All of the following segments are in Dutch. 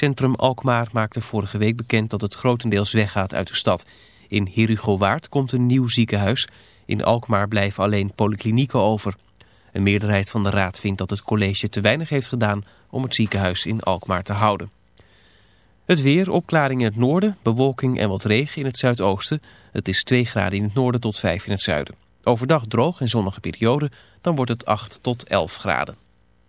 Centrum Alkmaar maakte vorige week bekend dat het grotendeels weggaat uit de stad. In Herugowaard komt een nieuw ziekenhuis. In Alkmaar blijven alleen polyklinieken over. Een meerderheid van de raad vindt dat het college te weinig heeft gedaan om het ziekenhuis in Alkmaar te houden. Het weer, opklaring in het noorden, bewolking en wat regen in het zuidoosten. Het is 2 graden in het noorden tot 5 in het zuiden. Overdag droog en zonnige periode, dan wordt het 8 tot 11 graden.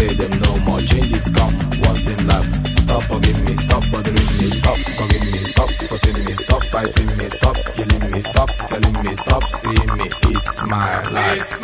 say them no more. Changes come once in life. Stop forgive me, stop bothering me, stop forgive me, stop forcing me, stop fighting me, stop killing me, stop telling me, stop seeing me. It's my life.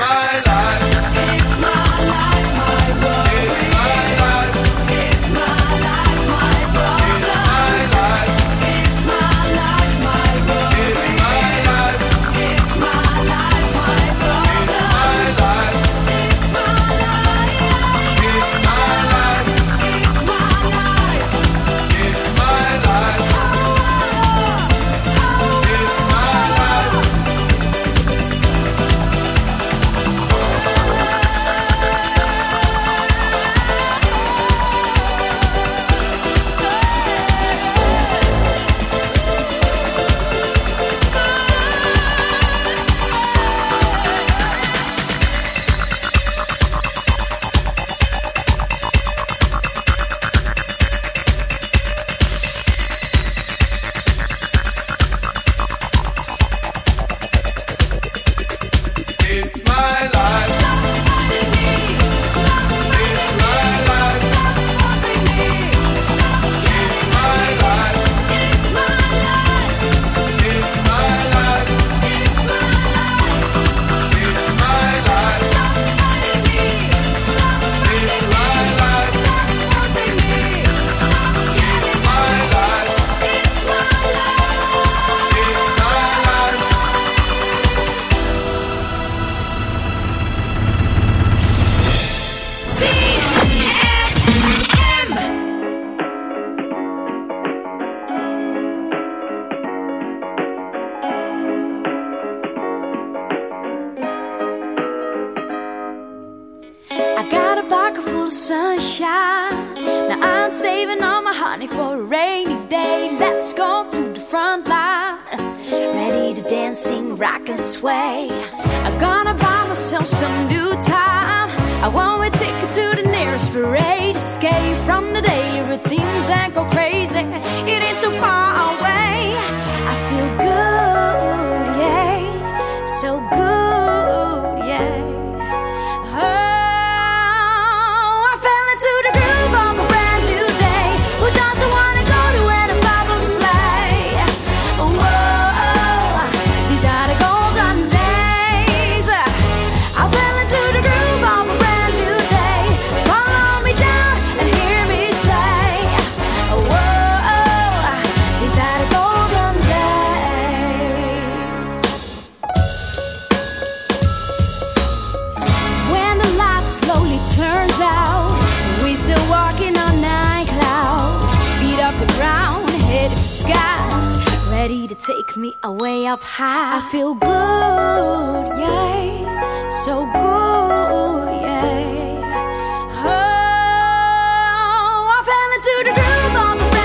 Take me away up high. I feel good, yeah. So good, yeah. Oh, I fell to the groove on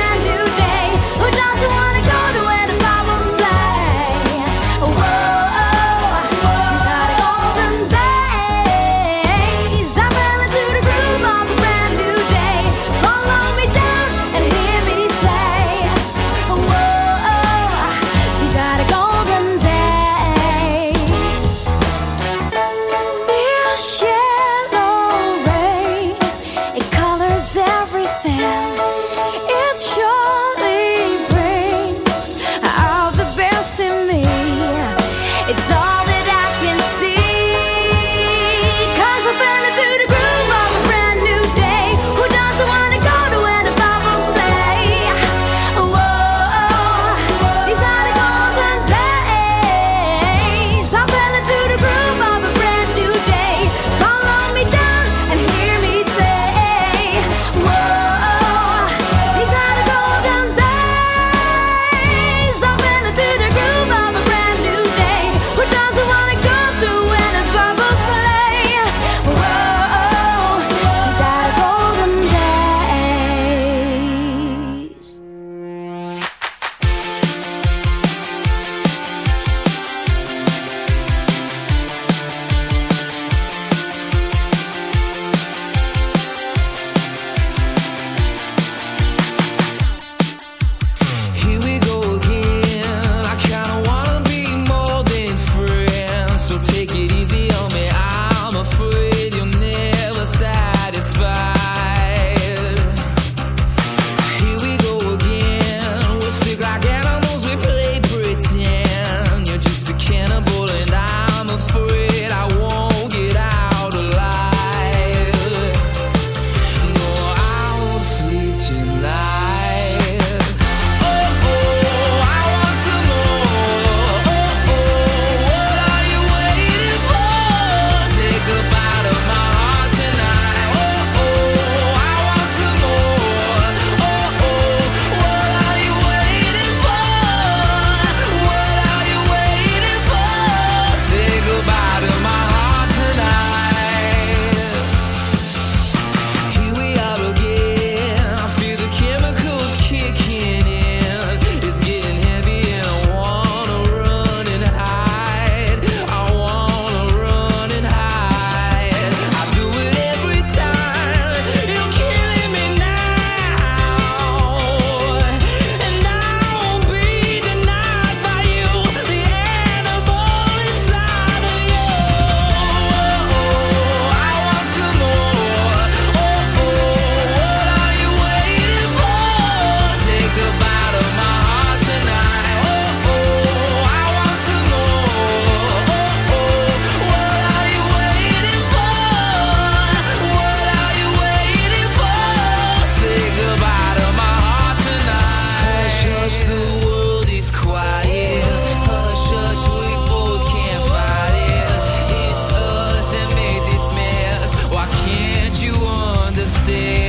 day.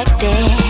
Affected.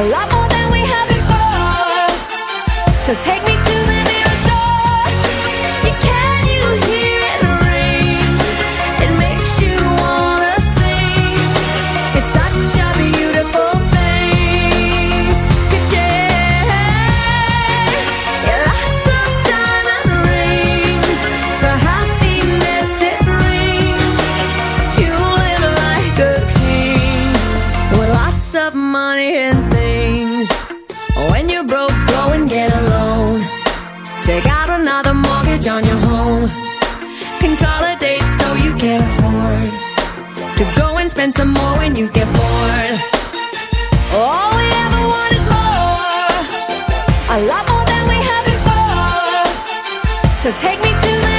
a lot more than we had before. So take me. and some more when you get bored. All we ever want is more, a lot more than we had before. So take me to the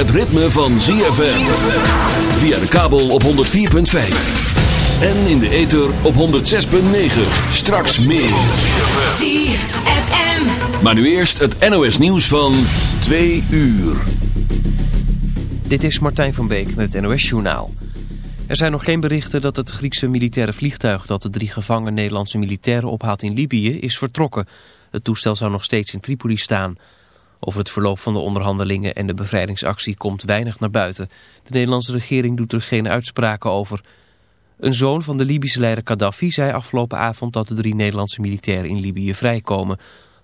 het ritme van ZFM. Via de kabel op 104.5. En in de ether op 106.9. Straks meer. ZFM. Maar nu eerst het NOS nieuws van 2 uur. Dit is Martijn van Beek met het NOS-journaal. Er zijn nog geen berichten dat het Griekse militaire vliegtuig... dat de drie gevangen Nederlandse militairen ophaalt in Libië is vertrokken. Het toestel zou nog steeds in Tripoli staan. Over het verloop van de onderhandelingen en de bevrijdingsactie komt weinig naar buiten. De Nederlandse regering doet er geen uitspraken over. Een zoon van de Libische leider Gaddafi zei afgelopen avond... dat de drie Nederlandse militairen in Libië vrijkomen...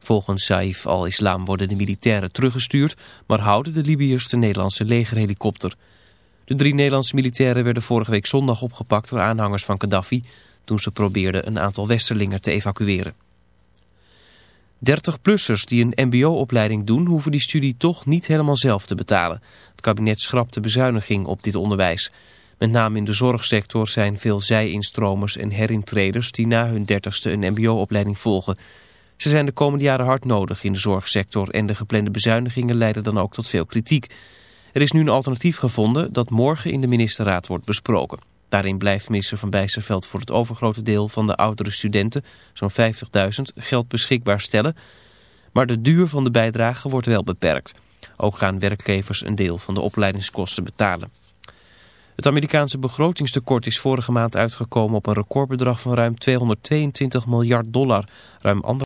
Volgens Saif al-Islam worden de militairen teruggestuurd, maar houden de Libiërs de Nederlandse legerhelikopter. De drie Nederlandse militairen werden vorige week zondag opgepakt door aanhangers van Gaddafi, toen ze probeerden een aantal westerlingen te evacueren. 30-plussers die een mbo-opleiding doen, hoeven die studie toch niet helemaal zelf te betalen. Het kabinet schrapt de bezuiniging op dit onderwijs. Met name in de zorgsector zijn veel zij-instromers en herintreders die na hun dertigste een mbo-opleiding volgen. Ze zijn de komende jaren hard nodig in de zorgsector en de geplande bezuinigingen leiden dan ook tot veel kritiek. Er is nu een alternatief gevonden dat morgen in de ministerraad wordt besproken. Daarin blijft minister Van Bijsterveld voor het overgrote deel van de oudere studenten, zo'n 50.000, geld beschikbaar stellen. Maar de duur van de bijdrage wordt wel beperkt. Ook gaan werkgevers een deel van de opleidingskosten betalen. Het Amerikaanse begrotingstekort is vorige maand uitgekomen op een recordbedrag van ruim 222 miljard dollar, ruim